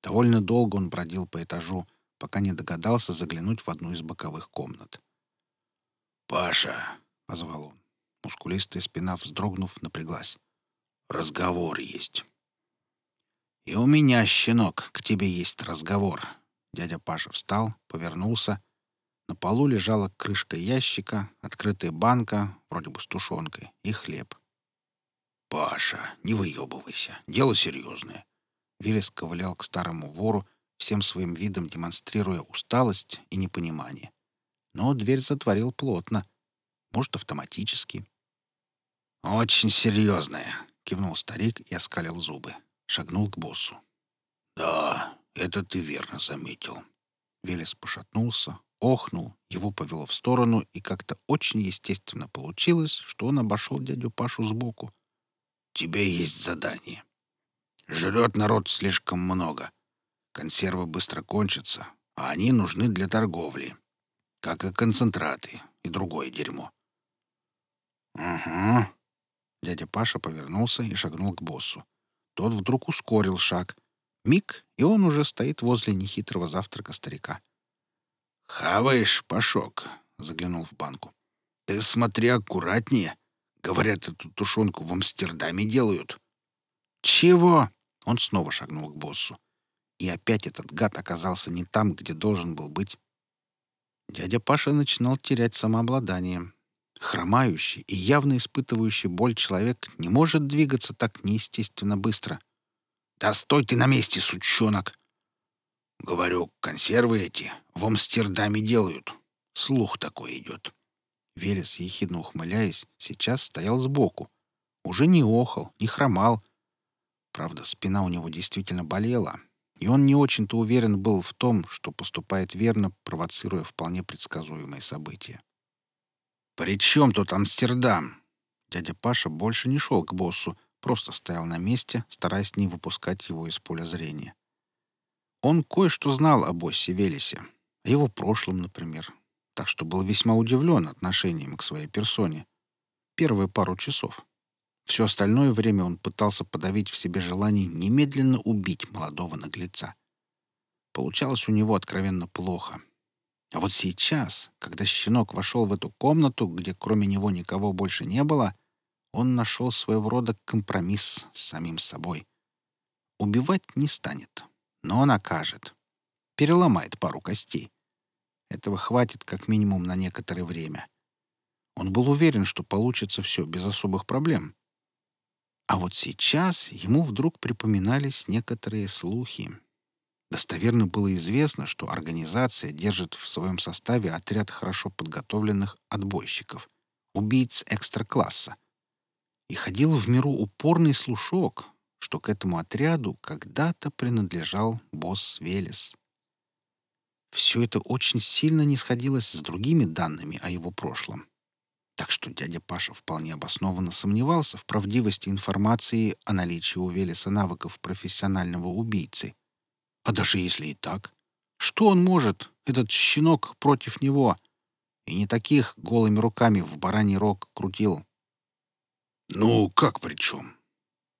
Довольно долго он бродил по этажу, пока не догадался заглянуть в одну из боковых комнат. «Паша!» — позвал он. Мускулистая спина, вздрогнув, напряглась. «Разговор есть». «И у меня, щенок, к тебе есть разговор». Дядя Паша встал, повернулся. На полу лежала крышка ящика, открытая банка, вроде бы с тушенкой, и хлеб. «Паша, не выебывайся. Дело серьезное». Велес ковылял к старому вору, всем своим видом демонстрируя усталость и непонимание. Но дверь затворил плотно. Может, автоматически. «Очень серьезная», — кивнул старик и оскалил зубы. Шагнул к боссу. «Да, это ты верно заметил». Велес пошатнулся, охнул, его повело в сторону, и как-то очень естественно получилось, что он обошел дядю Пашу сбоку. «Тебе есть задание. Жрет народ слишком много. Консервы быстро кончатся, а они нужны для торговли, как и концентраты и другое дерьмо». «Угу». Дядя Паша повернулся и шагнул к боссу. Тот вдруг ускорил шаг. Миг, и он уже стоит возле нехитрого завтрака старика. «Хаваешь, Пашок?» — заглянул в банку. «Ты смотри аккуратнее. Говорят, эту тушенку в Амстердаме делают». «Чего?» — он снова шагнул к боссу. И опять этот гад оказался не там, где должен был быть. Дядя Паша начинал терять самообладание. Хромающий и явно испытывающий боль человек не может двигаться так неестественно быстро. «Да стой ты на месте, сучонок!» «Говорю, консервы эти в Амстердаме делают. Слух такой идет». Велес, ехидно ухмыляясь, сейчас стоял сбоку. Уже не охал, не хромал. Правда, спина у него действительно болела, и он не очень-то уверен был в том, что поступает верно, провоцируя вполне предсказуемые события. «При чем тут Амстердам?» Дядя Паша больше не шел к боссу, просто стоял на месте, стараясь не выпускать его из поля зрения. Он кое-что знал о боссе Велесе, о его прошлом, например, так что был весьма удивлен отношением к своей персоне. Первые пару часов. Все остальное время он пытался подавить в себе желание немедленно убить молодого наглеца. Получалось у него откровенно плохо — а вот сейчас, когда щенок вошел в эту комнату, где кроме него никого больше не было, он нашел своего рода компромисс с самим собой. Убивать не станет, но накажет. Переломает пару костей. Этого хватит как минимум на некоторое время. Он был уверен, что получится все без особых проблем. А вот сейчас ему вдруг припоминались некоторые слухи. Достоверно было известно, что организация держит в своем составе отряд хорошо подготовленных отбойщиков, убийц экстра-класса. И ходил в миру упорный слушок, что к этому отряду когда-то принадлежал босс Велес. Все это очень сильно не сходилось с другими данными о его прошлом. Так что дядя Паша вполне обоснованно сомневался в правдивости информации о наличии у Велеса навыков профессионального убийцы — а даже если и так, что он может, этот щенок, против него? И не таких голыми руками в бараний рог крутил. Ну, как при чем?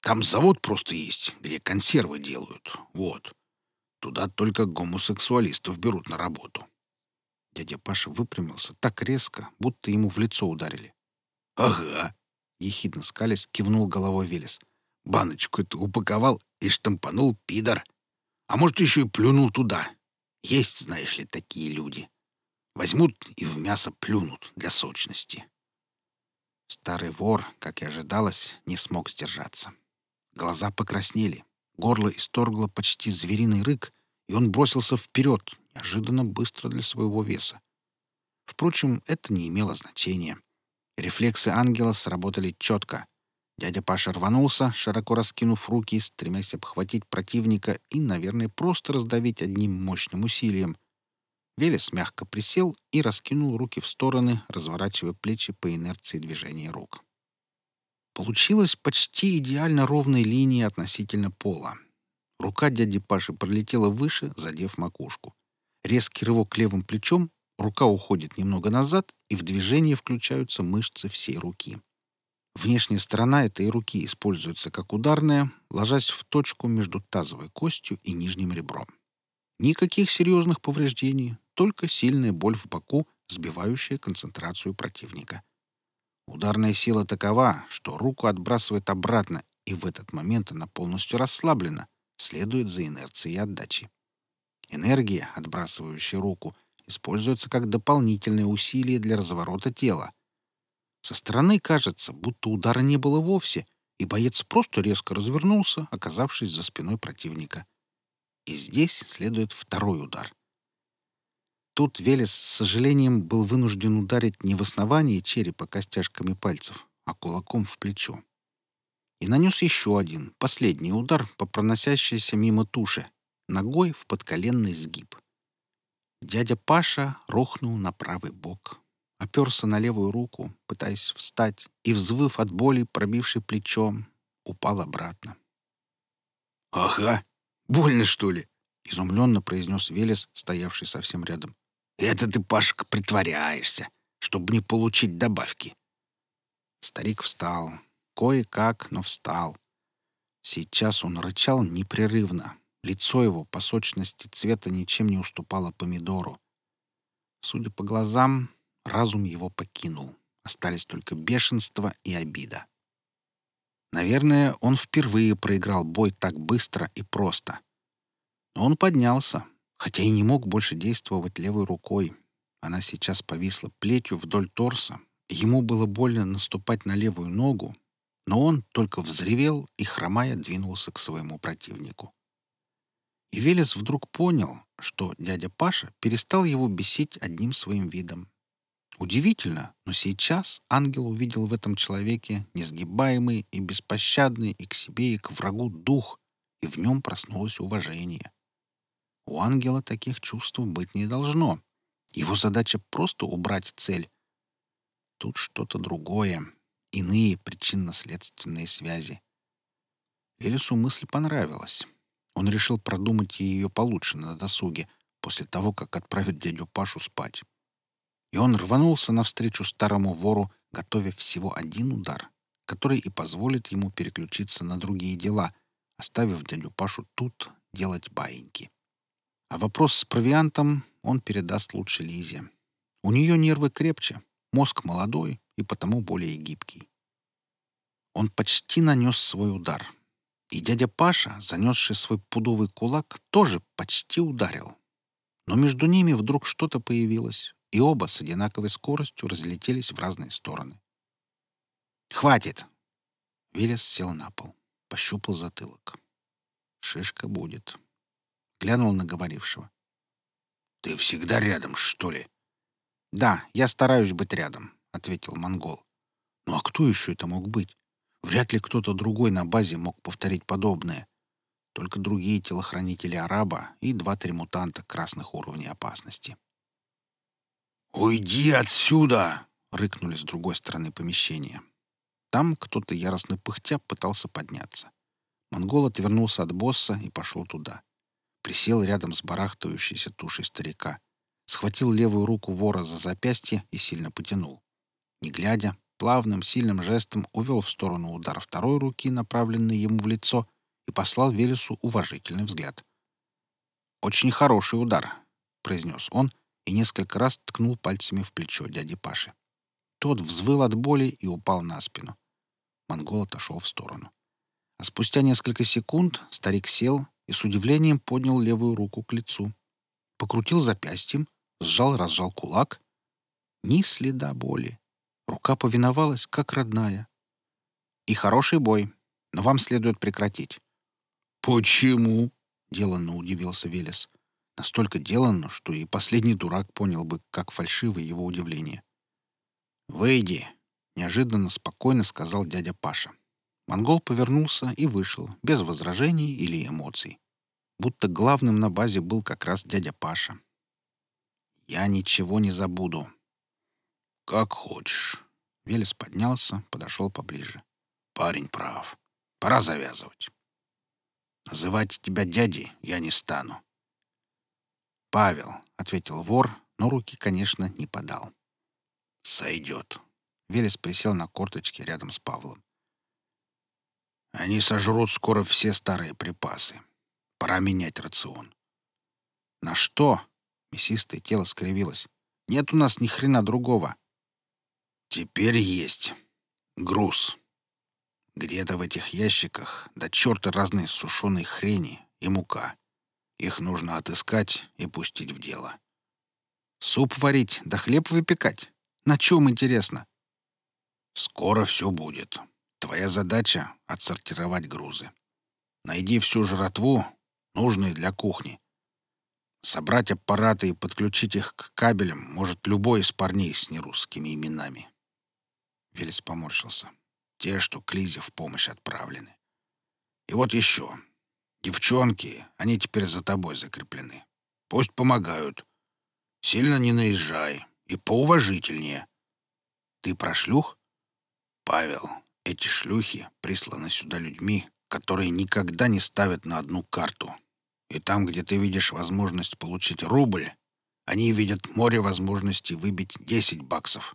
Там завод просто есть, где консервы делают. Вот. Туда только гомосексуалистов берут на работу. Дядя Паша выпрямился так резко, будто ему в лицо ударили. «Ага», — ехидно скалясь, кивнул головой Велес. «Баночку эту упаковал и штампанул пидор. А может, еще и плюнул туда. Есть, знаешь ли, такие люди. Возьмут и в мясо плюнут для сочности». Старый вор, как и ожидалось, не смог сдержаться. Глаза покраснели, горло исторгло почти звериный рык, и он бросился вперед, неожиданно быстро для своего веса. Впрочем, это не имело значения. Рефлексы ангела сработали четко. Дядя Паша рванулся, широко раскинув руки, стремясь обхватить противника и, наверное, просто раздавить одним мощным усилием. Велес мягко присел и раскинул руки в стороны, разворачивая плечи по инерции движения рук. Получилась почти идеально ровная линия относительно пола. Рука дяди Паши пролетела выше, задев макушку. Резкий рывок левым плечом, рука уходит немного назад, и в движение включаются мышцы всей руки. Внешняя сторона этой руки используется как ударная, ложась в точку между тазовой костью и нижним ребром. Никаких серьезных повреждений, только сильная боль в боку, сбивающая концентрацию противника. Ударная сила такова, что руку отбрасывает обратно, и в этот момент она полностью расслаблена, следует за инерцией отдачи. Энергия, отбрасывающая руку, используется как дополнительное усилие для разворота тела. Со стороны кажется, будто удара не было вовсе, и боец просто резко развернулся, оказавшись за спиной противника. И здесь следует второй удар. Тут Велес с сожалением был вынужден ударить не в основание черепа костяшками пальцев, а кулаком в плечо. И нанес еще один, последний удар по проносящейся мимо туши, ногой в подколенный сгиб. Дядя Паша рухнул на правый бок, оперся на левую руку, пытаясь встать, и, взвыв от боли, пробивший плечо, упал обратно. «Ага, больно, что ли?» — изумленно произнес Велес, стоявший совсем рядом. «Это ты, Пашка, притворяешься, чтобы не получить добавки». Старик встал. Кое-как, но встал. Сейчас он рычал непрерывно, Лицо его по сочности цвета ничем не уступало помидору. Судя по глазам, разум его покинул. Остались только бешенство и обида. Наверное, он впервые проиграл бой так быстро и просто. Но он поднялся, хотя и не мог больше действовать левой рукой. Она сейчас повисла плетью вдоль торса. Ему было больно наступать на левую ногу, но он только взревел и, хромая, двинулся к своему противнику. И Велес вдруг понял, что дядя Паша перестал его бесить одним своим видом. Удивительно, но сейчас ангел увидел в этом человеке несгибаемый и беспощадный и к себе, и к врагу дух, и в нем проснулось уважение. У ангела таких чувств быть не должно. Его задача просто убрать цель. Тут что-то другое, иные причинно-следственные связи. Велесу мысль понравилась. Он решил продумать ее получше на досуге, после того, как отправит дядю Пашу спать. И он рванулся навстречу старому вору, готовя всего один удар, который и позволит ему переключиться на другие дела, оставив дядю Пашу тут делать баиньки. А вопрос с провиантом он передаст лучше Лизе. У нее нервы крепче, мозг молодой и потому более гибкий. Он почти нанес свой удар — и дядя Паша, занесший свой пудовый кулак, тоже почти ударил. Но между ними вдруг что-то появилось, и оба с одинаковой скоростью разлетелись в разные стороны. «Хватит!» Велес сел на пол, пощупал затылок. «Шишка будет». Глянул на говорившего. «Ты всегда рядом, что ли?» «Да, я стараюсь быть рядом», — ответил монгол. «Ну а кто еще это мог быть? Вряд ли кто-то другой на базе мог повторить подобное. Только другие телохранители араба и два-три мутанта красных уровней опасности. «Уйди отсюда!» — рыкнули с другой стороны помещения. Там кто-то яростно пыхтя пытался подняться. Монгол отвернулся от босса и пошел туда. Присел рядом с барахтающейся тушей старика. Схватил левую руку вора за запястье и сильно потянул. Не глядя, плавным, сильным жестом увел в сторону удар второй руки, направленный ему в лицо, и послал Велесу уважительный взгляд. «Очень хороший удар», — произнес он и несколько раз ткнул пальцами в плечо дяди Паши. Тот взвыл от боли и упал на спину. Монгол отошел в сторону. А спустя несколько секунд старик сел и с удивлением поднял левую руку к лицу. Покрутил запястьем, сжал-разжал кулак. Ни следа боли. Рука повиновалась, как родная. «И хороший бой, но вам следует прекратить». «Почему?» — деланно удивился Велес. Настолько деланно, что и последний дурак понял бы, как фальшиво его удивление. «Выйди!» — неожиданно спокойно сказал дядя Паша. Монгол повернулся и вышел, без возражений или эмоций. Будто главным на базе был как раз дядя Паша. «Я ничего не забуду». «Как хочешь». Велес поднялся, подошел поближе. «Парень прав. Пора завязывать. Называть тебя дядей я не стану». «Павел», — ответил вор, но руки, конечно, не подал. «Сойдет». Велес присел на корточки рядом с Павлом. Они сожрут скоро все старые припасы. Пора менять рацион. На что? Мясистое тело скривилось. Нет у нас ни хрена другого. Теперь есть. Груз. Где-то в этих ящиках до черта разные сушеные хрени и мука. Их нужно отыскать и пустить в дело. Суп варить, да хлеб выпекать. На чем интересно? Скоро все будет. Твоя задача — отсортировать грузы. Найди всю жратву, нужную для кухни. Собрать аппараты и подключить их к кабелям может любой из парней с нерусскими именами. Велес поморщился. Те, что к Лизе в помощь отправлены. И вот еще. Девчонки, они теперь за тобой закреплены. Пусть помогают. Сильно не наезжай. И поуважительнее. Ты про шлюх? Павел, эти шлюхи присланы сюда людьми, которые никогда не ставят на одну карту. И там, где ты видишь возможность получить рубль, они видят море возможностей выбить 10 баксов.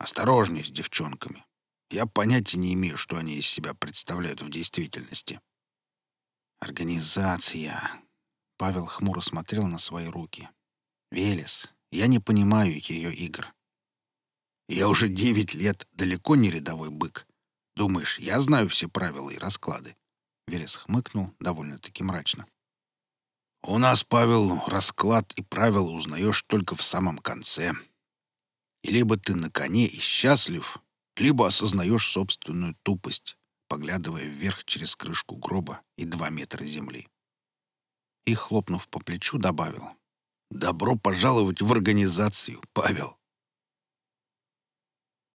Осторожней с девчонками. Я понятия не имею, что они из себя представляют в действительности. Организация. Павел хмуро смотрел на свои руки. Велес, я не понимаю ее игр. Я уже девять лет далеко не рядовой бык. Думаешь, я знаю все правила и расклады?» Велес хмыкнул довольно-таки мрачно. «У нас, Павел, расклад и правила узнаешь только в самом конце. И либо ты на коне и счастлив, либо осознаешь собственную тупость, поглядывая вверх через крышку гроба и два метра земли». И, хлопнув по плечу, добавил. «Добро пожаловать в организацию, Павел!»